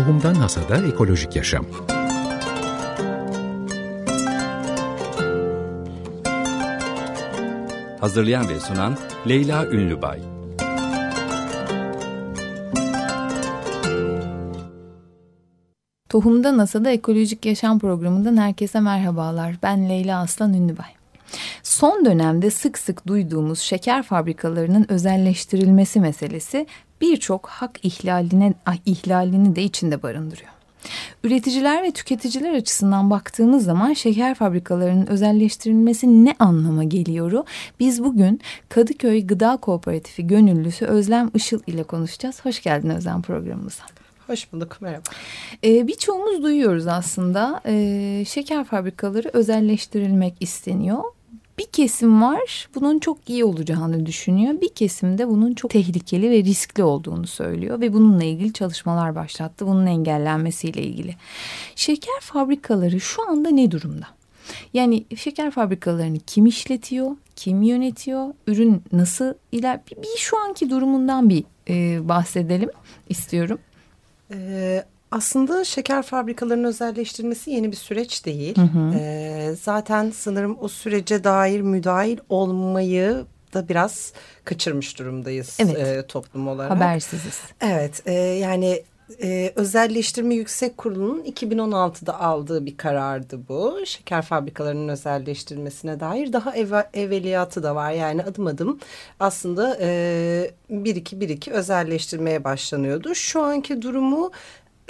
Tohumdan Hasada Ekolojik Yaşam Hazırlayan ve sunan Leyla Ünlübay Tohumda NASA'da Ekolojik Yaşam programından herkese merhabalar. Ben Leyla Aslan Ünlübay. Son dönemde sık sık duyduğumuz şeker fabrikalarının özelleştirilmesi meselesi birçok hak ihlaline, ah, ihlalini de içinde barındırıyor. Üreticiler ve tüketiciler açısından baktığımız zaman şeker fabrikalarının özelleştirilmesi ne anlama geliyoru? Biz bugün Kadıköy Gıda Kooperatifi gönüllüsü Özlem Işıl ile konuşacağız. Hoş geldin Özlem programımıza. Hoş bulduk, merhaba. Ee, birçoğumuz duyuyoruz aslında. Ee, şeker fabrikaları özelleştirilmek isteniyor. Bir kesim var bunun çok iyi olacağını düşünüyor. Bir kesim de bunun çok tehlikeli ve riskli olduğunu söylüyor ve bununla ilgili çalışmalar başlattı. Bunun engellenmesiyle ilgili. Şeker fabrikaları şu anda ne durumda? Yani şeker fabrikalarını kim işletiyor, kim yönetiyor, ürün nasıl iler bir, bir şu anki durumundan bir e, bahsedelim istiyorum. Ee, aslında şeker fabrikalarının özelleştirilmesi yeni bir süreç değil. Hı hı. Ee, zaten sanırım o sürece dair müdahil olmayı da biraz kaçırmış durumdayız evet. e, toplum olarak. Habersiziz. Evet e, yani e, Özelleştirme Yüksek Kurulu'nun 2016'da aldığı bir karardı bu. Şeker fabrikalarının özelleştirilmesine dair daha ev, evveliyatı da var. Yani adım adım aslında e, bir iki bir iki özelleştirmeye başlanıyordu. Şu anki durumu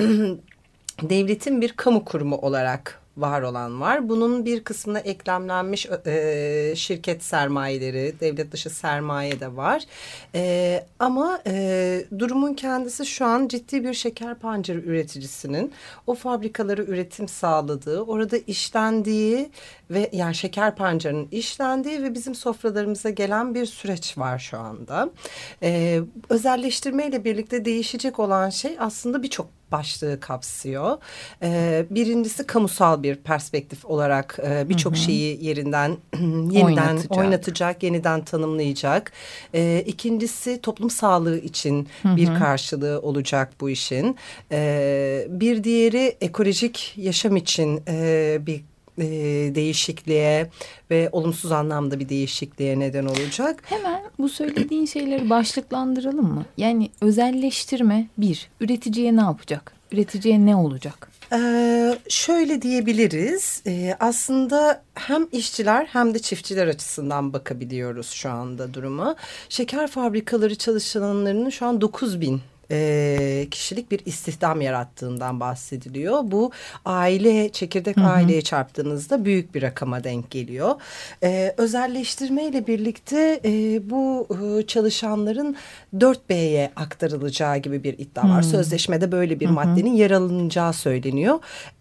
devletin bir kamu kurumu olarak var olan var. Bunun bir kısmına eklemlenmiş e, şirket sermayeleri, devlet dışı sermaye de var. E, ama e, durumun kendisi şu an ciddi bir şeker pancarı üreticisinin o fabrikaları üretim sağladığı, orada işlendiği ve yani şeker pancarının işlendiği ve bizim sofralarımıza gelen bir süreç var şu anda. E, özelleştirmeyle birlikte değişecek olan şey aslında birçok başlığı kapsıyor. Ee, birincisi kamusal bir perspektif olarak e, birçok şeyi yerinden yeniden oynatacak, oynatacak yeniden tanımlayacak. Ee, ikincisi toplum sağlığı için hı hı. bir karşılığı olacak bu işin. Ee, bir diğeri ekolojik yaşam için e, bir e, değişikliğe ve olumsuz anlamda bir değişikliğe neden olacak. Hemen bu söylediğin şeyleri başlıklandıralım mı? Yani özelleştirme bir, üreticiye ne yapacak? Üreticiye ne olacak? Ee, şöyle diyebiliriz ee, aslında hem işçiler hem de çiftçiler açısından bakabiliyoruz şu anda duruma. Şeker fabrikaları çalışanlarının şu an 9 bin e, kişilik bir istihdam yarattığından bahsediliyor. Bu aile çekirdek hı hı. aileye çarptığınızda büyük bir rakama denk geliyor. E, özelleştirme ile birlikte e, bu e, çalışanların 4B'ye aktarılacağı gibi bir iddia var. Hı. Sözleşmede böyle bir hı hı. maddenin yer alınacağı söyleniyor.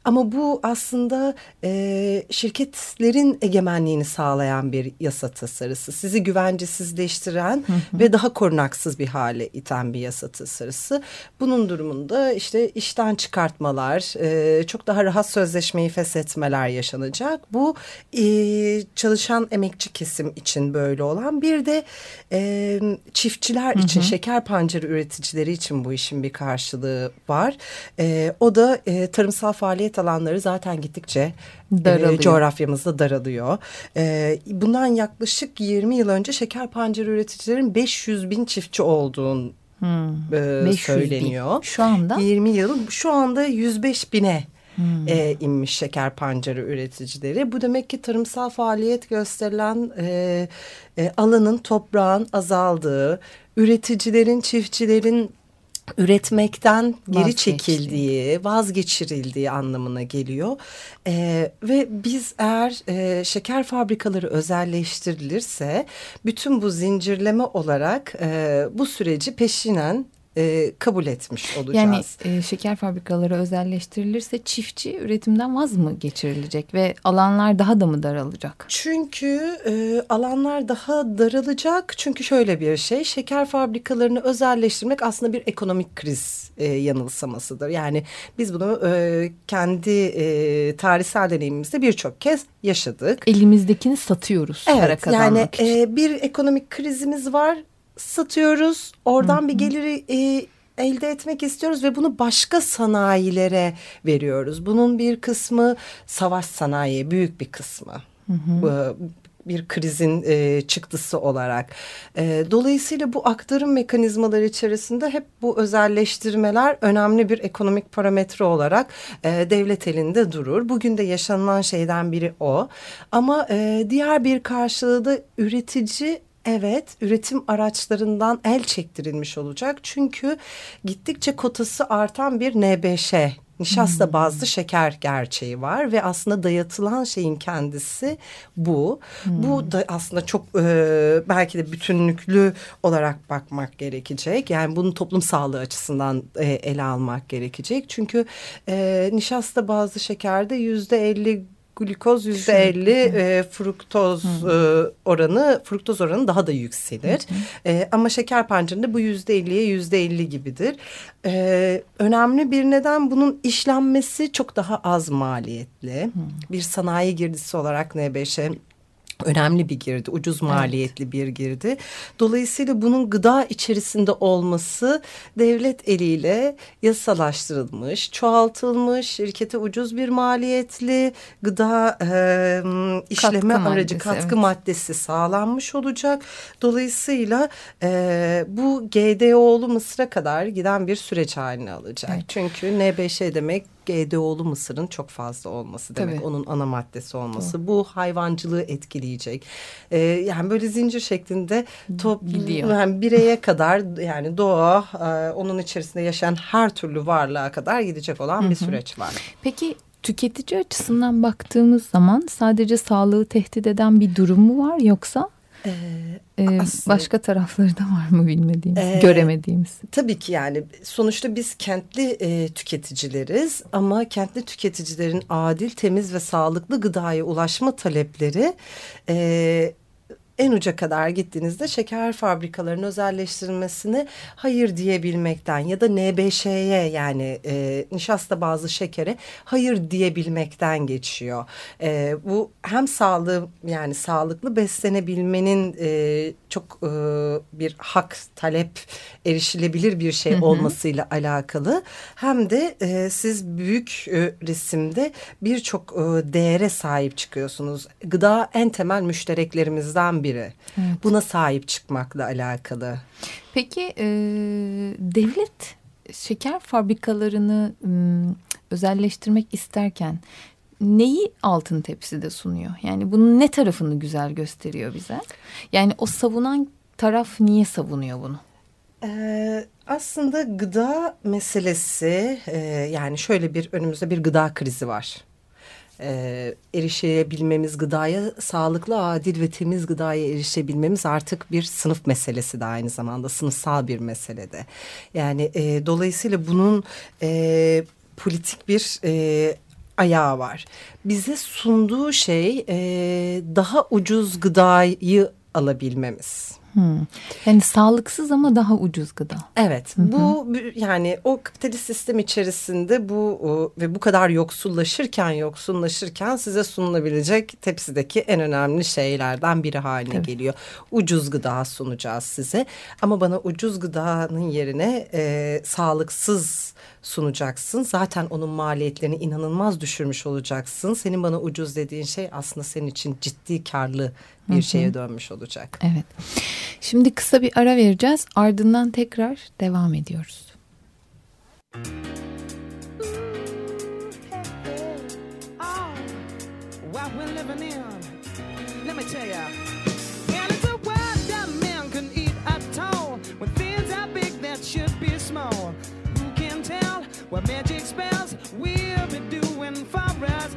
Ama bu aslında e, şirketlerin egemenliğini sağlayan bir yasa tasarısı. Sizi güvencesizleştiren hı hı. ve daha korunaksız bir hale iten bir yasa tasarısı. Bunun durumunda işte işten çıkartmalar, e, çok daha rahat sözleşmeyi feshetmeler yaşanacak. Bu e, çalışan emekçi kesim için böyle olan bir de e, çiftçiler hı hı. için şeker pancarı üreticileri için bu işin bir karşılığı var. E, o da e, tarımsal faaliyet alanları zaten gittikçe e, coğrafyamızda daralıyor. E, bundan yaklaşık 20 yıl önce şeker pancarı üreticilerin 500 bin çiftçi olduğunu hmm, e, söyleniyor. Bin. Şu anda? 20 yıl şu anda 105 bine Hmm. E, inmiş şeker pancarı üreticileri. Bu demek ki tarımsal faaliyet gösterilen e, e, alanın toprağın azaldığı, üreticilerin, çiftçilerin üretmekten geri çekildiği, vazgeçirildiği anlamına geliyor. Ee, ve biz eğer e, şeker fabrikaları özelleştirilirse bütün bu zincirleme olarak e, bu süreci peşinen e, kabul etmiş olacağız. Yani e, şeker fabrikaları özelleştirilirse çiftçi üretimden vaz mı geçirilecek ve alanlar daha da mı daralacak? Çünkü e, alanlar daha daralacak çünkü şöyle bir şey şeker fabrikalarını özelleştirmek aslında bir ekonomik kriz e, yanılsamasıdır. Yani biz bunu e, kendi e, tarihsel deneyimimizde birçok kez yaşadık. Elimizdekini satıyoruz evet, para kazanmak yani, için. Yani e, bir ekonomik krizimiz var satıyoruz. Oradan Hı -hı. bir geliri e, elde etmek istiyoruz ve bunu başka sanayilere veriyoruz. Bunun bir kısmı savaş sanayi, büyük bir kısmı. Hı hı bir krizin e, çıktısı olarak. E, dolayısıyla bu aktarım mekanizmaları içerisinde hep bu özelleştirmeler önemli bir ekonomik parametre olarak e, devlet elinde durur. Bugün de yaşanılan şeyden biri o. Ama e, diğer bir karşılığı da üretici Evet, üretim araçlarından el çektirilmiş olacak. Çünkü gittikçe kotası artan bir NBŞ Nişasta hmm. bazlı şeker gerçeği var ve aslında dayatılan şeyin kendisi bu. Hmm. Bu da aslında çok e, belki de bütünlüklü olarak bakmak gerekecek. Yani bunu toplum sağlığı açısından e, ele almak gerekecek. Çünkü e, nişasta bazlı şekerde yüzde elli glikoz yüzde elli e, fruktoz e, oranı fruktoz oranı daha da yükselir. E, ama şeker pancarında bu yüzde elliye yüzde elli gibidir. E, önemli bir neden bunun işlenmesi çok daha az maliyetli. Hı. Bir sanayi girdisi olarak N5'e önemli bir girdi, ucuz maliyetli evet. bir girdi. Dolayısıyla bunun gıda içerisinde olması devlet eliyle yasalaştırılmış, çoğaltılmış, şirkete ucuz bir maliyetli gıda e, işleme katkı aracı, maddesi, katkı evet. maddesi sağlanmış olacak. Dolayısıyla e, bu GDO'lu Mısır'a kadar giden bir süreç haline alacak. Evet. Çünkü N5 demek GDO'lu mısırın çok fazla olması demek. Tabii. Onun ana maddesi olması. Doğru. Bu hayvancılığı etkileyecek. Ee, yani böyle zincir şeklinde top Gidiyor. yani bireye kadar yani doğa e, onun içerisinde yaşayan her türlü varlığa kadar gidecek olan Hı -hı. bir süreç var. Peki tüketici açısından baktığımız zaman sadece sağlığı tehdit eden bir durum mu var yoksa ee, ee, başka tarafları da var mı bilmediğimiz, e, göremediğimiz? Tabii ki yani sonuçta biz kentli e, tüketicileriz ama kentli tüketicilerin adil, temiz ve sağlıklı gıdaya ulaşma talepleri e, en uca kadar gittiğinizde şeker fabrikalarının özelleştirilmesine hayır diyebilmekten ya da NBŞ'ye yani e, nişasta bazlı şekere hayır diyebilmekten geçiyor. E, bu hem sağlığı yani sağlıklı beslenebilmenin e, çok e, bir hak talep erişilebilir bir şey hı hı. olmasıyla alakalı hem de e, siz büyük e, resimde birçok e, değere sahip çıkıyorsunuz. Gıda en temel müştereklerimizden biri. Evet. Buna sahip çıkmakla alakalı. Peki e, devlet şeker fabrikalarını e, özelleştirmek isterken neyi altın tepside sunuyor? Yani bunun ne tarafını güzel gösteriyor bize? Yani o savunan taraf niye savunuyor bunu? Ee, aslında gıda meselesi e, yani şöyle bir önümüzde bir gıda krizi var. Ee, erişebilmemiz gıdaya sağlıklı, adil ve temiz gıdaya erişebilmemiz artık bir sınıf meselesi de aynı zamanda sınıfsal bir meselede. Yani e, dolayısıyla bunun e, politik bir e, ayağı var. Bize sunduğu şey e, daha ucuz gıdayı alabilmemiz. Hmm. Yani sağlıksız ama daha ucuz gıda. Evet. Hı -hı. Bu yani o kapitalist sistem içerisinde bu ve bu kadar yoksullaşırken yoksullaşırken size sunulabilecek tepsideki en önemli şeylerden biri haline Tabii. geliyor. Ucuz gıda sunacağız size ama bana ucuz gıdanın yerine e, sağlıksız sunacaksın. Zaten onun maliyetlerini inanılmaz düşürmüş olacaksın. Senin bana ucuz dediğin şey aslında senin için ciddi karlı bir Hı -hı. şeye dönmüş olacak. Evet. Şimdi kısa bir ara vereceğiz. Ardından tekrar devam ediyoruz. What magic spells we'll be doing for us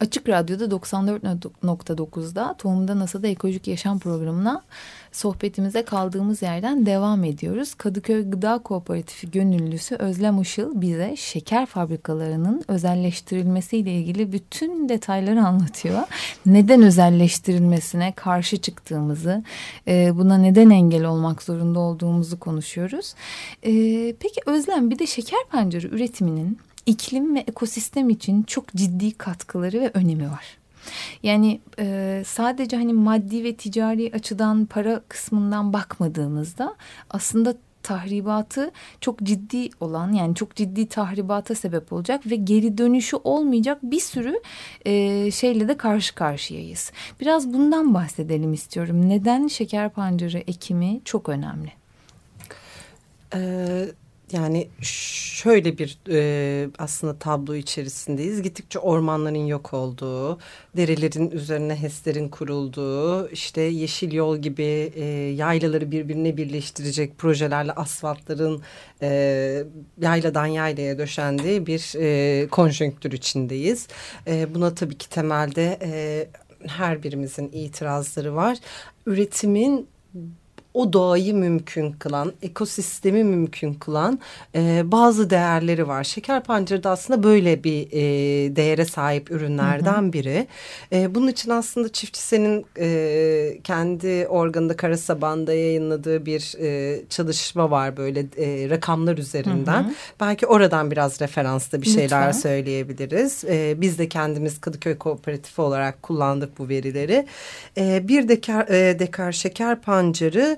Açık Radyo'da 94.9'da Tohumda NASA'da Ekolojik Yaşam programına sohbetimize kaldığımız yerden devam ediyoruz. Kadıköy Gıda Kooperatifi gönüllüsü Özlem Işıl bize şeker fabrikalarının özelleştirilmesiyle ilgili bütün detayları anlatıyor. Neden özelleştirilmesine karşı çıktığımızı, e, buna neden engel olmak zorunda olduğumuzu konuşuyoruz. E, peki Özlem bir de şeker pancarı üretiminin iklim ve ekosistem için çok ciddi katkıları ve önemi var. Yani e, sadece hani maddi ve ticari açıdan para kısmından bakmadığımızda aslında tahribatı çok ciddi olan yani çok ciddi tahribata sebep olacak ve geri dönüşü olmayacak bir sürü e, şeyle de karşı karşıyayız. Biraz bundan bahsedelim istiyorum. Neden şeker pancarı ekimi çok önemli? Ee, yani şöyle bir e, aslında tablo içerisindeyiz. Gittikçe ormanların yok olduğu, derelerin üzerine HES'lerin kurulduğu, işte yeşil yol gibi e, yaylaları birbirine birleştirecek projelerle asfaltların e, yayladan yaylaya döşendiği bir e, konjonktür içindeyiz. E, buna tabii ki temelde e, her birimizin itirazları var. Üretimin o doğayı mümkün kılan, ekosistemi mümkün kılan e, bazı değerleri var. Şeker pancarı da aslında böyle bir e, değere sahip ürünlerden hı hı. biri. E, bunun için aslında çiftçisinin e, kendi organında Karasabanda yayınladığı bir e, çalışma var böyle e, rakamlar üzerinden. Hı hı. Belki oradan biraz referanslı bir şeyler Lütfen. söyleyebiliriz. E, biz de kendimiz Kadıköy Kooperatifi olarak kullandık bu verileri. E, bir dekar, e, dekar şeker pancarı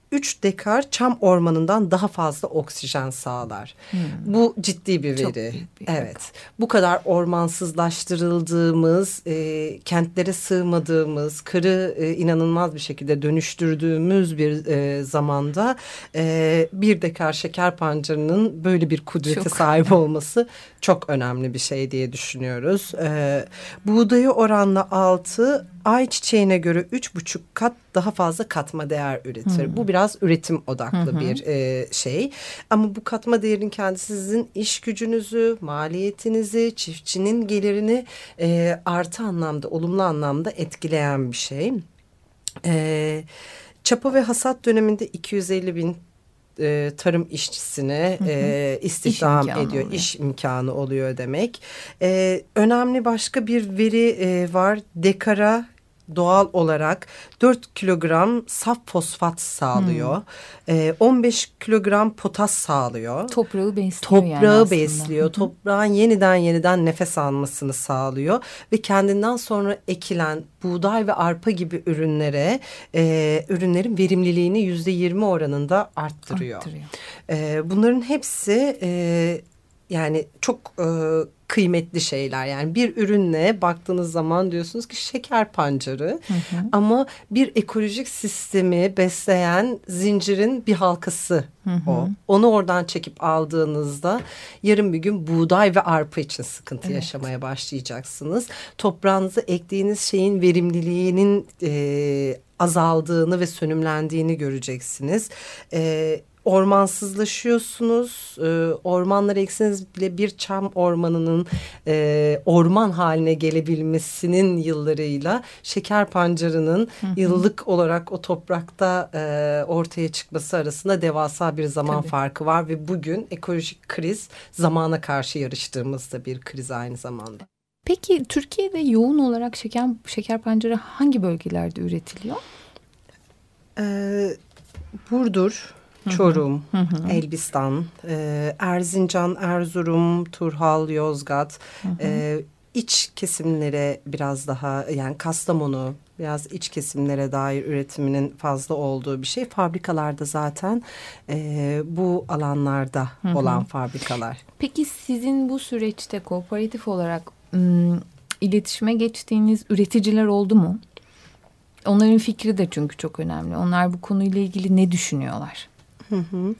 3 dekar çam ormanından daha fazla oksijen sağlar. Hmm. Bu ciddi bir veri. Bir evet. Bu kadar ormansızlaştırıldığımız, e, kentlere sığmadığımız, kırı e, inanılmaz bir şekilde dönüştürdüğümüz bir e, zamanda e, bir dekar şeker pancarının böyle bir kudrete çok sahip olması çok önemli bir şey diye düşünüyoruz. E, buğdayı oranla altı ayçiçeğine göre üç buçuk kat daha fazla katma değer üretir. Hmm. Bu biraz üretim odaklı hmm. bir e, şey. Ama bu katma değerin kendisi sizin iş gücünüzü, maliyetinizi, çiftçinin gelirini e, artı anlamda, olumlu anlamda etkileyen bir şey. E, çapa ve hasat döneminde 250 bin e, tarım işçisine E, istihdam iş ediyor. Oluyor. iş imkanı oluyor demek. E, önemli başka bir veri e, var. Dekara doğal olarak 4 kilogram saf fosfat sağlıyor. Hmm. E, 15 kilogram potas sağlıyor. Toprağı besliyor Toprağı yani besliyor. Hı Toprağın yeniden yeniden nefes almasını sağlıyor. Ve kendinden sonra ekilen buğday ve arpa gibi ürünlere e, ürünlerin verimliliğini yüzde yirmi oranında arttırıyor. arttırıyor. E, bunların hepsi e, yani çok e, kıymetli şeyler. Yani bir ürünle baktığınız zaman diyorsunuz ki şeker pancarı hı hı. ama bir ekolojik sistemi besleyen zincirin bir halkası hı hı. o. Onu oradan çekip aldığınızda yarın bir gün buğday ve arpa için sıkıntı evet. yaşamaya başlayacaksınız. Toprağınıza ektiğiniz şeyin verimliliğinin e, azaldığını ve sönümlendiğini göreceksiniz. E, ormansızlaşıyorsunuz. E, ormanları ekseniz bile bir çam ormanının e, orman haline gelebilmesinin yıllarıyla şeker pancarının hı hı. yıllık olarak o toprakta e, ortaya çıkması arasında devasa bir zaman Tabii. farkı var ve bugün ekolojik kriz zamana karşı yarıştığımızda bir kriz aynı zamanda. Peki Türkiye'de yoğun olarak şeker şeker pancarı hangi bölgelerde üretiliyor? Ee, Burdur, Çorum, hı hı. Elbistan, e, Erzincan, Erzurum, Turhal, Yozgat, hı hı. E, iç kesimlere biraz daha yani Kastamonu biraz iç kesimlere dair üretiminin fazla olduğu bir şey. Fabrikalarda zaten e, bu alanlarda hı hı. olan fabrikalar. Peki sizin bu süreçte kooperatif olarak ım, iletişime geçtiğiniz üreticiler oldu mu? Onların fikri de çünkü çok önemli. Onlar bu konuyla ilgili ne düşünüyorlar? Hı hı.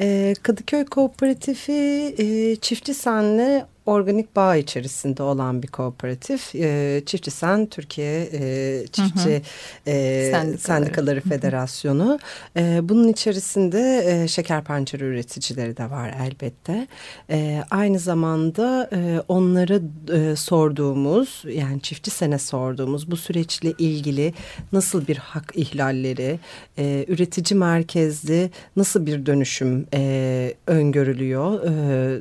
E, Kadıköy Kooperatifi e, Çiftçi Sen'le organik bağ içerisinde olan bir kooperatif. E, Çiftçi Sen Türkiye e, Çiftçi hı hı. E, Sendikaları, Sendikaları Federasyonu. E, bunun içerisinde e, şeker pancarı üreticileri de var elbette. E, aynı zamanda e, onlara e, sorduğumuz yani Çiftçi Sen'e sorduğumuz bu süreçle ilgili nasıl bir hak ihlalleri, e, üretici merkezli nasıl bir dönüşüm e, öngörülüyor, e,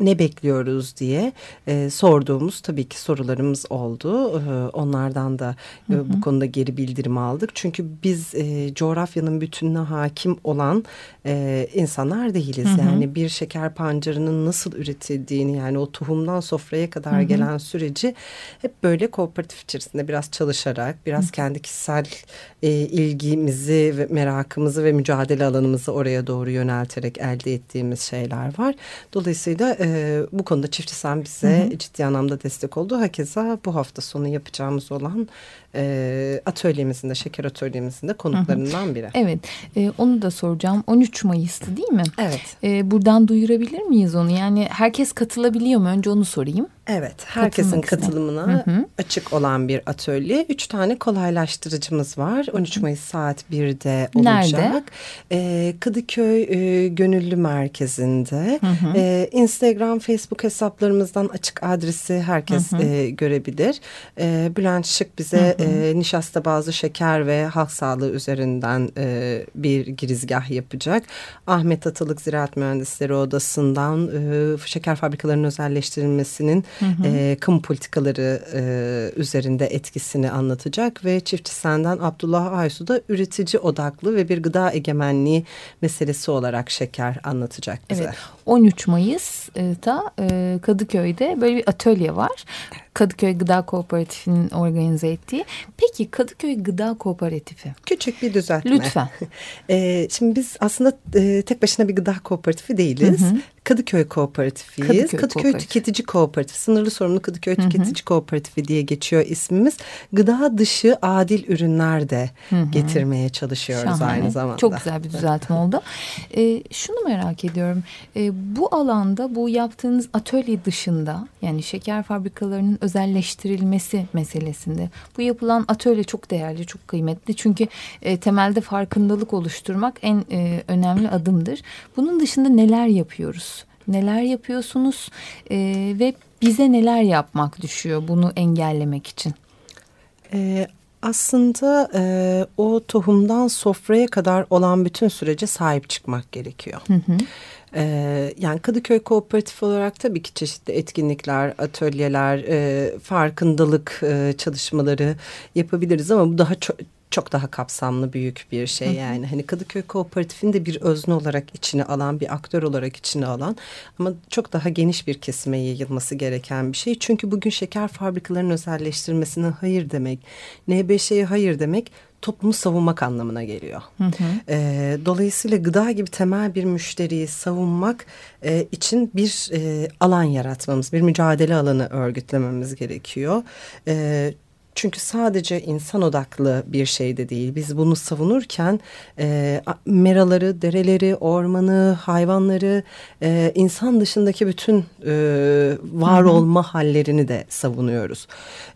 ne bekliyoruz diye e, sorduğumuz tabii ki sorularımız oldu. E, onlardan da e, hı hı. bu konuda geri bildirim aldık. Çünkü biz e, coğrafyanın bütününe hakim olan e, insanlar değiliz. Hı hı. Yani bir şeker pancarının nasıl üretildiğini yani o tohumdan sofraya kadar hı hı. gelen süreci hep böyle kooperatif içerisinde biraz çalışarak, biraz hı. kendi kişisel e, ilgimizi ve merakımızı ve mücadele alanımızı oraya doğru yönelterek elde ettiğimiz şeyler var. Dolayısıyla e, bu konuda Çiftçi Sen bize hı hı. ciddi anlamda destek oldu. Hakeza bu hafta sonu yapacağımız olan e, atölyemizin de şeker atölyemizin de konuklarından biri. Evet e, onu da soracağım 13 Mayıs'tı değil mi? Evet. E, buradan duyurabilir miyiz onu yani herkes katılabiliyor mu önce onu sorayım. Evet herkesin katılımına hı hı. açık olan bir atölye. Üç tane kolaylaştırıcımız var 13 Mayıs saat 1'de olacak. Nerede? E, Kadıköy e, Gönüllü Merkezi'nde hı hı. E, Instagram Facebook hesaplarımızdan açık adresi herkes hı hı. E, görebilir. E, Bülent Şık bize e, nişasta bazı şeker ve halk sağlığı üzerinden e, bir girizgah yapacak. Ahmet Atalık Ziraat Mühendisleri Odası'ndan e, şeker fabrikalarının özelleştirilmesinin hı hı. E, kamu politikaları e, üzerinde etkisini anlatacak ve Çiftçi Senden Abdullah Aysu da üretici odaklı ve bir gıda egemenliği meselesi olarak şeker anlatacak bize. Evet 13 Mayıs'ta e, Kadıköy'de böyle bir atölye var. Kadıköy Gıda Kooperatifi'nin organize ettiği. Peki Kadıköy Gıda Kooperatifi. Küçük bir düzeltme. Lütfen. e, şimdi biz aslında e, tek başına bir gıda kooperatifi değiliz. Hı hı. Kadıköy Kooperatifiyiz. Kadıköy, Kadıköy Kooperatif. Tüketici Kooperatifi. Sınırlı sorumlu Kadıköy hı hı. Tüketici Kooperatifi diye geçiyor ismimiz. Gıda dışı adil ürünler de hı hı. getirmeye çalışıyoruz Şahane. aynı zamanda. Çok güzel bir düzeltme oldu. E, şunu merak ediyorum. E, bu alanda bu yaptığınız atölye dışında yani şeker fabrikalarının özelleştirilmesi meselesinde bu yapılan atölye çok değerli, çok kıymetli. Çünkü e, temelde farkındalık oluşturmak en e, önemli adımdır. Bunun dışında neler yapıyoruz? Neler yapıyorsunuz e, ve bize neler yapmak düşüyor bunu engellemek için? E, aslında e, o tohumdan sofraya kadar olan bütün sürece sahip çıkmak gerekiyor. Hı hı. Ee, yani Kadıköy Kooperatif olarak tabii ki çeşitli etkinlikler, atölyeler, e, farkındalık e, çalışmaları yapabiliriz ama bu daha çok çok daha kapsamlı büyük bir şey yani. Hani Kadıköy Kooperatif'in de bir özne olarak içine alan, bir aktör olarak içine alan ama çok daha geniş bir kesime yayılması gereken bir şey. Çünkü bugün şeker fabrikalarının özelleştirmesine hayır demek, NBŞ'ye hayır demek toplumu savunmak anlamına geliyor. Hı hı. E, dolayısıyla gıda gibi temel bir müşteriyi savunmak e, için bir e, alan yaratmamız, bir mücadele alanı örgütlememiz gerekiyor. E, çünkü sadece insan odaklı bir şey de değil. Biz bunu savunurken e, meraları, dereleri, ormanı, hayvanları, e, insan dışındaki bütün e, var olma hallerini de savunuyoruz.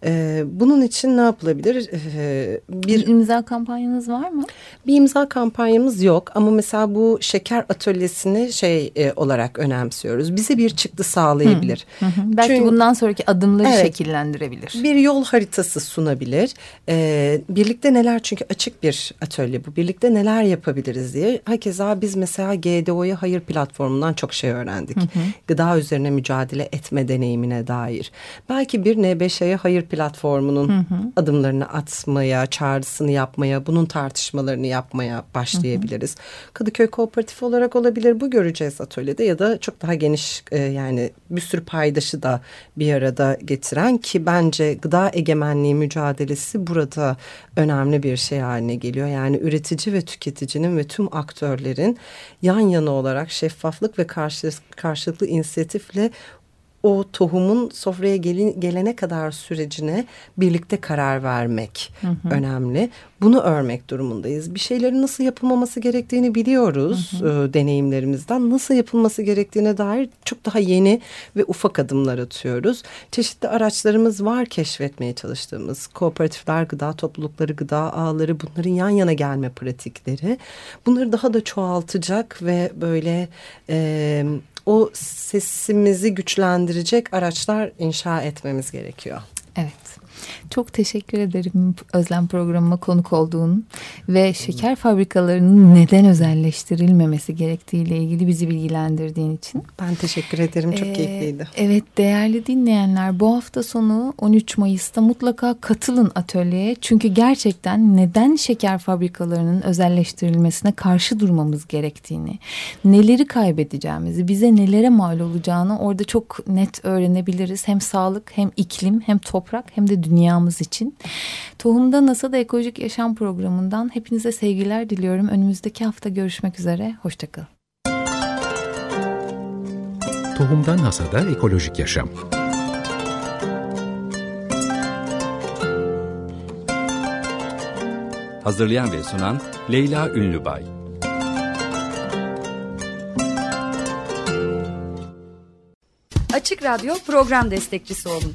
E, bunun için ne yapılabilir? E, bir imza kampanyanız var mı? Bir imza kampanyamız yok ama mesela bu şeker atölyesini şey e, olarak önemsiyoruz. Bize bir çıktı sağlayabilir. Hı hı. Belki Çünkü, bundan sonraki adımları evet, şekillendirebilir. Bir yol haritası sunabilir. Ee, birlikte neler çünkü açık bir atölye bu. Birlikte neler yapabiliriz diye. Hakeza biz mesela GDO'ya hayır platformundan çok şey öğrendik. Hı hı. Gıda üzerine mücadele etme deneyimine dair. Belki bir NBŞ'ye hayır platformunun hı hı. adımlarını atmaya, çağrısını yapmaya, bunun tartışmalarını yapmaya başlayabiliriz. Hı hı. Kadıköy Kooperatif olarak olabilir. Bu göreceğiz atölyede ya da çok daha geniş e, yani bir sürü paydaşı da bir arada getiren ki bence gıda egemenliği mücadelesi burada önemli bir şey haline geliyor. Yani üretici ve tüketicinin ve tüm aktörlerin yan yana olarak şeffaflık ve karşı, karşılıklı inisiyatifle o tohumun sofraya gelin, gelene kadar sürecine birlikte karar vermek hı hı. önemli. Bunu örmek durumundayız. Bir şeylerin nasıl yapılmaması gerektiğini biliyoruz hı hı. E, deneyimlerimizden. Nasıl yapılması gerektiğine dair çok daha yeni ve ufak adımlar atıyoruz. Çeşitli araçlarımız var keşfetmeye çalıştığımız. Kooperatifler, gıda toplulukları, gıda ağları bunların yan yana gelme pratikleri. Bunları daha da çoğaltacak ve böyle... E, o sesimizi güçlendirecek araçlar inşa etmemiz gerekiyor. Evet. Çok teşekkür ederim Özlem programıma konuk olduğun ve şeker fabrikalarının neden özelleştirilmemesi gerektiğiyle ilgili bizi bilgilendirdiğin için. Ben teşekkür ederim. Çok ee, keyifliydi. Evet değerli dinleyenler bu hafta sonu 13 Mayıs'ta mutlaka katılın atölyeye. Çünkü gerçekten neden şeker fabrikalarının özelleştirilmesine karşı durmamız gerektiğini, neleri kaybedeceğimizi, bize nelere mal olacağını orada çok net öğrenebiliriz. Hem sağlık hem iklim hem toprak hem de dünyamız için. Tohumda NASA'da Ekolojik Yaşam Programı'ndan hepinize sevgiler diliyorum. Önümüzdeki hafta görüşmek üzere. Hoşçakalın. Tohumdan NASA'da Ekolojik Yaşam Hazırlayan ve sunan Leyla Ünlübay Açık Radyo program destekçisi olun